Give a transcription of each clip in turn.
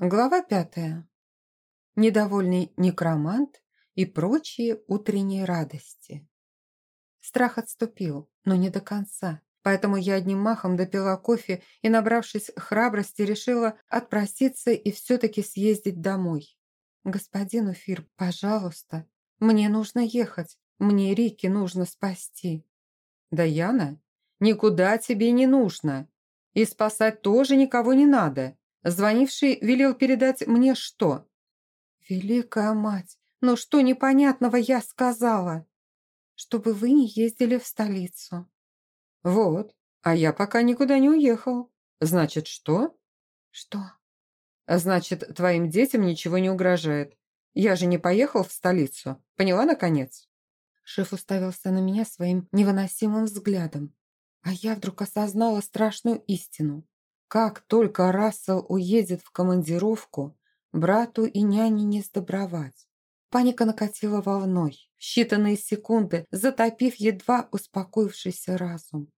Глава пятая. Недовольный некромант и прочие утренние радости. Страх отступил, но не до конца, поэтому я одним махом допила кофе и, набравшись храбрости, решила отпроситься и все-таки съездить домой. «Господин Уфир, пожалуйста, мне нужно ехать, мне Рики нужно спасти». «Даяна, никуда тебе не нужно, и спасать тоже никого не надо». Звонивший велел передать мне что? Великая мать, но что непонятного я сказала? Чтобы вы не ездили в столицу. Вот, а я пока никуда не уехал. Значит, что? Что? Значит, твоим детям ничего не угрожает. Я же не поехал в столицу. Поняла, наконец? Шеф уставился на меня своим невыносимым взглядом. А я вдруг осознала страшную истину. Как только Рассел уедет в командировку, брату и няне не сдобровать. Паника накатила волной, считанные секунды, затопив едва успокоившийся разум.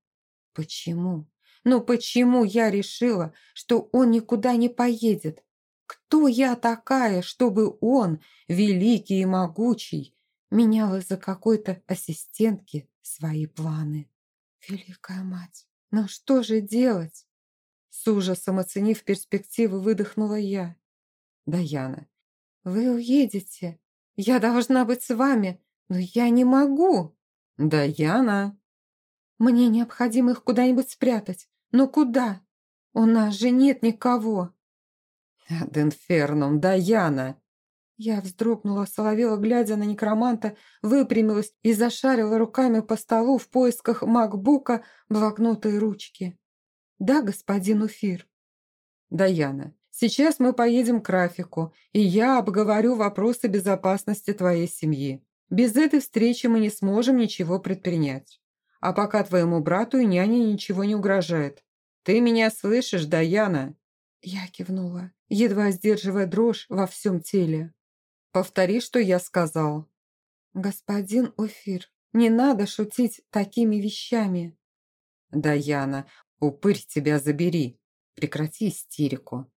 Почему? Ну почему я решила, что он никуда не поедет? Кто я такая, чтобы он, великий и могучий, менял из-за какой-то ассистентки свои планы? Великая мать, ну что же делать? С ужасом оценив перспективы, выдохнула я. «Даяна, вы уедете. Я должна быть с вами, но я не могу». «Даяна!» «Мне необходимо их куда-нибудь спрятать. Но куда? У нас же нет никого». «Ад инферном, Даяна!» Я вздрогнула, соловела, глядя на некроманта, выпрямилась и зашарила руками по столу в поисках макбука, блокнота и ручки. «Да, господин Уфир». «Даяна, сейчас мы поедем к Рафику, и я обговорю вопросы безопасности твоей семьи. Без этой встречи мы не сможем ничего предпринять. А пока твоему брату и няне ничего не угрожает. Ты меня слышишь, Даяна?» Я кивнула, едва сдерживая дрожь во всем теле. «Повтори, что я сказал». «Господин Уфир, не надо шутить такими вещами». «Даяна, «Упырь тебя забери! Прекрати истерику!»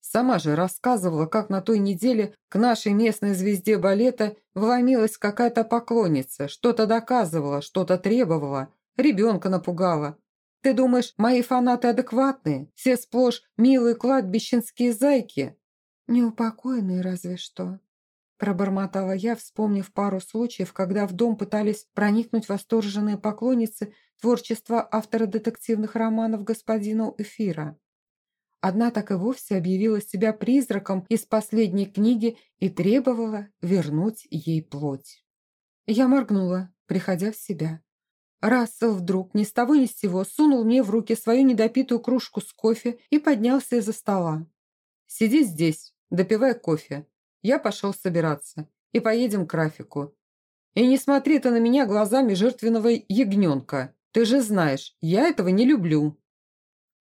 Сама же рассказывала, как на той неделе к нашей местной звезде балета вломилась какая-то поклонница, что-то доказывала, что-то требовала, ребенка напугала. Ты думаешь, мои фанаты адекватные? Все сплошь милые кладбищенские зайки? Неупокоенные разве что. Пробормотала я, вспомнив пару случаев, когда в дом пытались проникнуть восторженные поклонницы творчества автора детективных романов господина Эфира. Одна так и вовсе объявила себя призраком из последней книги и требовала вернуть ей плоть. Я моргнула, приходя в себя. Рассел вдруг ни с того ни с сего сунул мне в руки свою недопитую кружку с кофе и поднялся из-за стола. «Сиди здесь, допивай кофе. Я пошел собираться. И поедем к Рафику. И не смотри ты на меня глазами жертвенного ягненка. Ты же знаешь, я этого не люблю».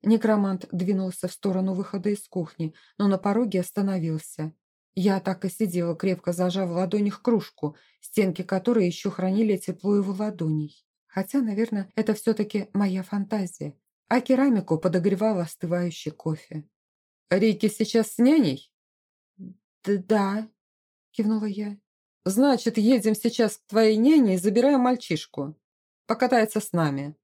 Некромант двинулся в сторону выхода из кухни, но на пороге остановился. Я так и сидела, крепко зажав в ладонях кружку, стенки которой еще хранили тепло его ладоней. Хотя, наверное, это все-таки моя фантазия. А керамику подогревал остывающий кофе. «Рики сейчас с няней?» «Да», – кивнула я. «Значит, едем сейчас к твоей няне и забираем мальчишку. Покатается с нами».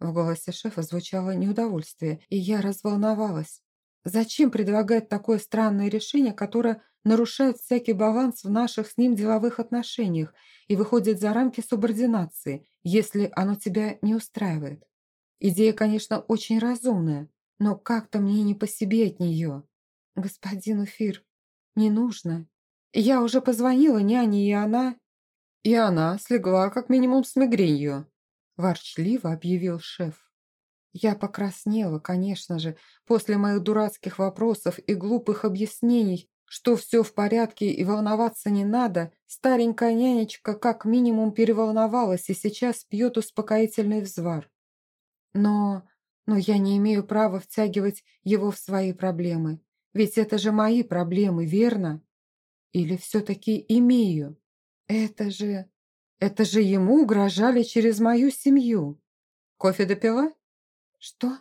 В голосе шефа звучало неудовольствие, и я разволновалась. Зачем предлагать такое странное решение, которое нарушает всякий баланс в наших с ним деловых отношениях и выходит за рамки субординации, если оно тебя не устраивает? Идея, конечно, очень разумная, но как-то мне не по себе от нее. Господин Уфир, «Не нужно. Я уже позвонила няне, и она...» «И она слегла как минимум с мигренью», – ворчливо объявил шеф. Я покраснела, конечно же, после моих дурацких вопросов и глупых объяснений, что все в порядке и волноваться не надо, старенькая нянечка как минимум переволновалась и сейчас пьет успокоительный взвар. Но... но я не имею права втягивать его в свои проблемы. Ведь это же мои проблемы, верно? Или все-таки имею? Это же... Это же ему угрожали через мою семью. Кофе допила? Что?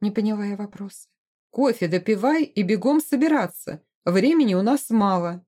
Не поняла я вопроса. Кофе допивай и бегом собираться. Времени у нас мало».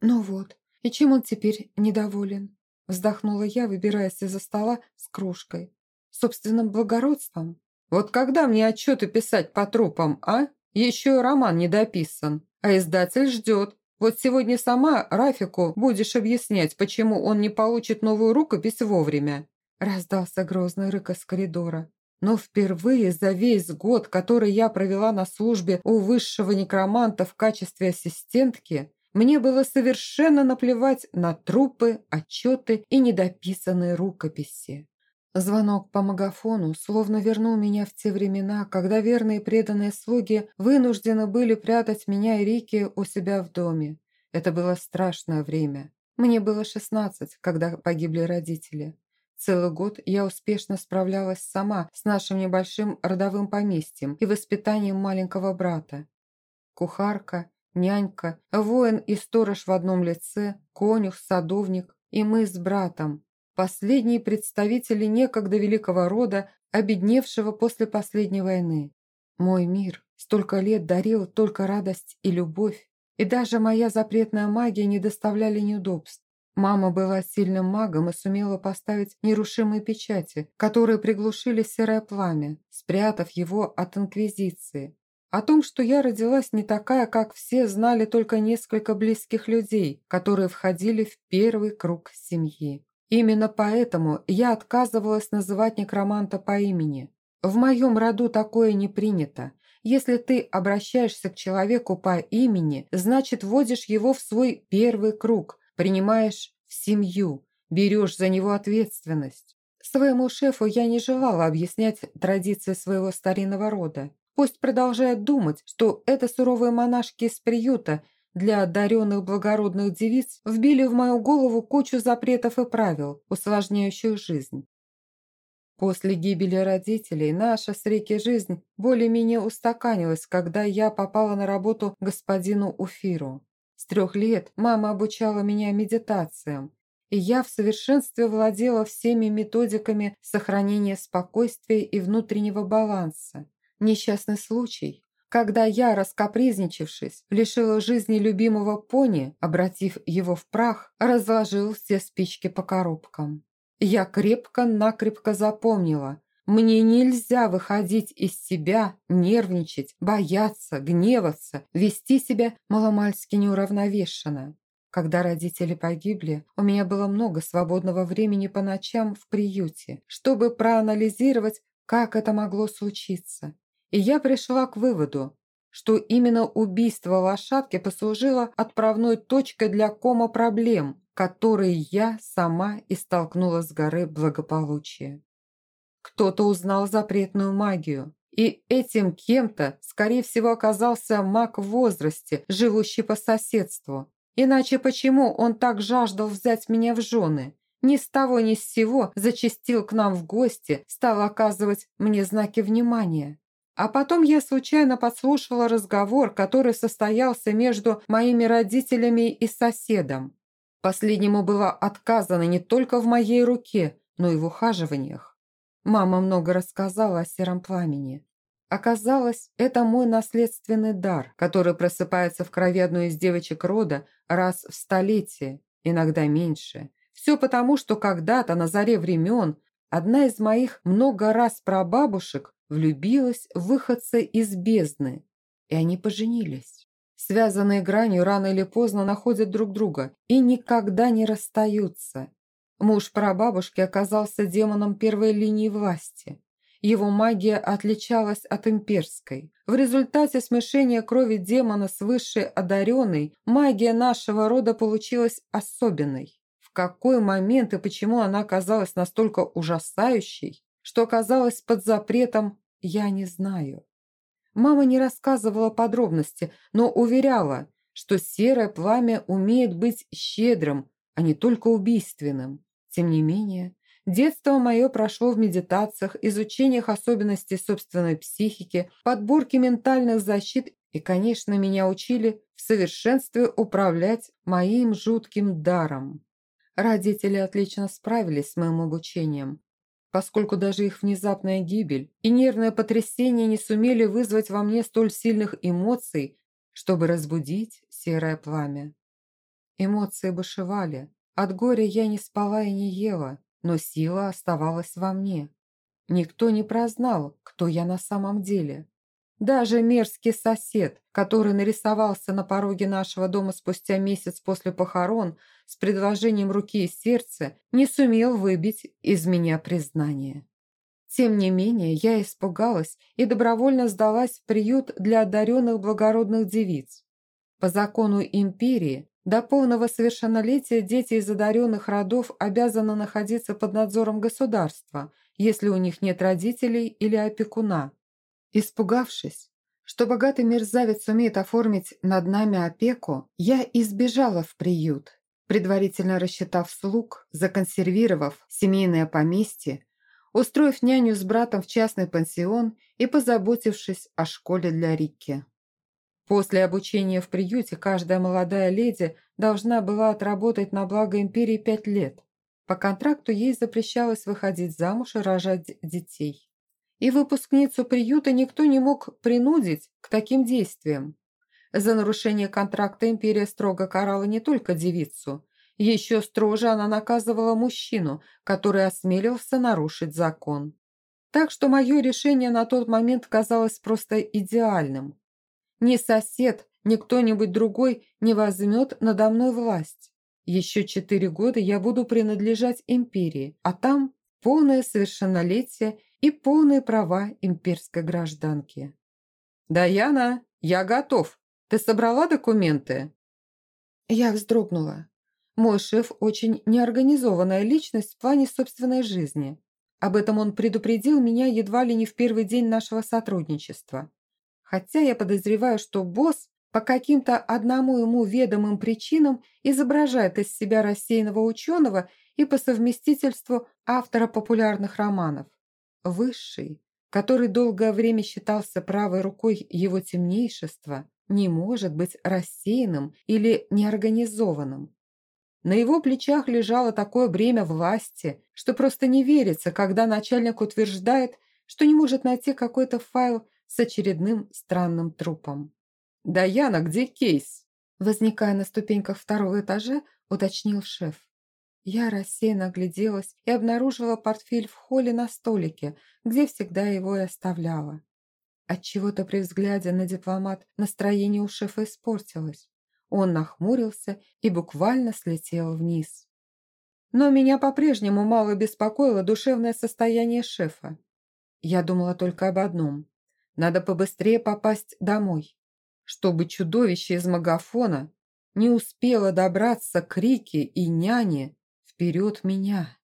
«Ну вот, и чем он теперь недоволен?» Вздохнула я, выбираясь из-за стола с кружкой. «Собственным благородством?» «Вот когда мне отчеты писать по трупам, а? Еще и роман не дописан, а издатель ждет. Вот сегодня сама Рафику будешь объяснять, почему он не получит новую рукопись вовремя». Раздался грозный рык из коридора. Но впервые за весь год, который я провела на службе у высшего некроманта в качестве ассистентки, мне было совершенно наплевать на трупы, отчеты и недописанные рукописи. Звонок по магафону словно вернул меня в те времена, когда верные преданные слуги вынуждены были прятать меня и Рики у себя в доме. Это было страшное время. Мне было шестнадцать, когда погибли родители. Целый год я успешно справлялась сама с нашим небольшим родовым поместьем и воспитанием маленького брата. Кухарка, нянька, воин и сторож в одном лице, конюх, садовник и мы с братом. Последние представители некогда великого рода, обедневшего после последней войны. Мой мир столько лет дарил только радость и любовь, и даже моя запретная магия не доставляли неудобств. Мама была сильным магом и сумела поставить нерушимые печати, которые приглушили серое пламя, спрятав его от Инквизиции. О том, что я родилась не такая, как все, знали только несколько близких людей, которые входили в первый круг семьи. Именно поэтому я отказывалась называть некроманта по имени. В моем роду такое не принято. Если ты обращаешься к человеку по имени, значит, вводишь его в свой первый круг, принимаешь в семью, берешь за него ответственность. Своему шефу я не желала объяснять традиции своего старинного рода. Пусть продолжает думать, что это суровые монашки из приюта для одаренных благородных девиц вбили в мою голову кучу запретов и правил, усложняющих жизнь. После гибели родителей наша с реки жизнь более-менее устаканилась, когда я попала на работу господину Уфиру. С трех лет мама обучала меня медитациям, и я в совершенстве владела всеми методиками сохранения спокойствия и внутреннего баланса. Несчастный случай, когда я, раскопризничавшись, лишила жизни любимого пони, обратив его в прах, разложил все спички по коробкам. Я крепко-накрепко запомнила, мне нельзя выходить из себя, нервничать, бояться, гневаться, вести себя маломальски неуравновешенно. Когда родители погибли, у меня было много свободного времени по ночам в приюте, чтобы проанализировать, как это могло случиться. И я пришла к выводу, что именно убийство лошадки послужило отправной точкой для кома проблем, которые я сама и столкнула с горы благополучия. Кто-то узнал запретную магию. И этим кем-то, скорее всего, оказался маг в возрасте, живущий по соседству. Иначе почему он так жаждал взять меня в жены? Ни с того ни с сего зачастил к нам в гости, стал оказывать мне знаки внимания. А потом я случайно подслушала разговор, который состоялся между моими родителями и соседом. Последнему было отказано не только в моей руке, но и в ухаживаниях. Мама много рассказала о сером пламени. Оказалось, это мой наследственный дар, который просыпается в крови одной из девочек рода раз в столетие, иногда меньше. Все потому, что когда-то на заре времен одна из моих много раз прабабушек влюбилась в выходца из бездны, и они поженились. Связанные гранью рано или поздно находят друг друга и никогда не расстаются. Муж прабабушки оказался демоном первой линии власти. Его магия отличалась от имперской. В результате смешения крови демона с высшей одаренной магия нашего рода получилась особенной. В какой момент и почему она оказалась настолько ужасающей, что оказалась под запретом, я не знаю. Мама не рассказывала подробности, но уверяла, что серое пламя умеет быть щедрым, а не только убийственным. Тем не менее, детство мое прошло в медитациях, изучениях особенностей собственной психики, подборке ментальных защит и, конечно, меня учили в совершенстве управлять моим жутким даром. Родители отлично справились с моим обучением, поскольку даже их внезапная гибель и нервное потрясение не сумели вызвать во мне столь сильных эмоций, чтобы разбудить серое пламя. Эмоции бушевали. От горя я не спала и не ела, но сила оставалась во мне. Никто не прознал, кто я на самом деле. Даже мерзкий сосед, который нарисовался на пороге нашего дома спустя месяц после похорон с предложением руки и сердца, не сумел выбить из меня признание. Тем не менее, я испугалась и добровольно сдалась в приют для одаренных благородных девиц. По закону империи, до полного совершеннолетия дети из одаренных родов обязаны находиться под надзором государства, если у них нет родителей или опекуна. Испугавшись, что богатый мерзавец сумеет оформить над нами опеку, я избежала в приют, предварительно рассчитав слуг, законсервировав семейное поместье, устроив няню с братом в частный пансион и позаботившись о школе для Рикки. После обучения в приюте каждая молодая леди должна была отработать на благо империи пять лет. По контракту ей запрещалось выходить замуж и рожать детей и выпускницу приюта никто не мог принудить к таким действиям. За нарушение контракта империя строго карала не только девицу, еще строже она наказывала мужчину, который осмелился нарушить закон. Так что мое решение на тот момент казалось просто идеальным. Ни сосед, ни кто-нибудь другой не возьмет надо мной власть. Еще четыре года я буду принадлежать империи, а там полное совершеннолетие и полные права имперской гражданки. «Даяна, я готов. Ты собрала документы?» Я вздрогнула. Мой шеф очень неорганизованная личность в плане собственной жизни. Об этом он предупредил меня едва ли не в первый день нашего сотрудничества. Хотя я подозреваю, что босс по каким-то одному ему ведомым причинам изображает из себя рассеянного ученого и по совместительству автора популярных романов. Высший, который долгое время считался правой рукой его темнейшества, не может быть рассеянным или неорганизованным. На его плечах лежало такое бремя власти, что просто не верится, когда начальник утверждает, что не может найти какой-то файл с очередным странным трупом. «Даяна, где кейс?» Возникая на ступеньках второго этажа, уточнил шеф. Я рассеянно огляделась и обнаружила портфель в холле на столике, где всегда его и оставляла. Отчего-то при взгляде на дипломат настроение у шефа испортилось. Он нахмурился и буквально слетел вниз. Но меня по-прежнему мало беспокоило душевное состояние шефа. Я думала только об одном. Надо побыстрее попасть домой, чтобы чудовище из магафона не успело добраться к Рике и няне вперед меня.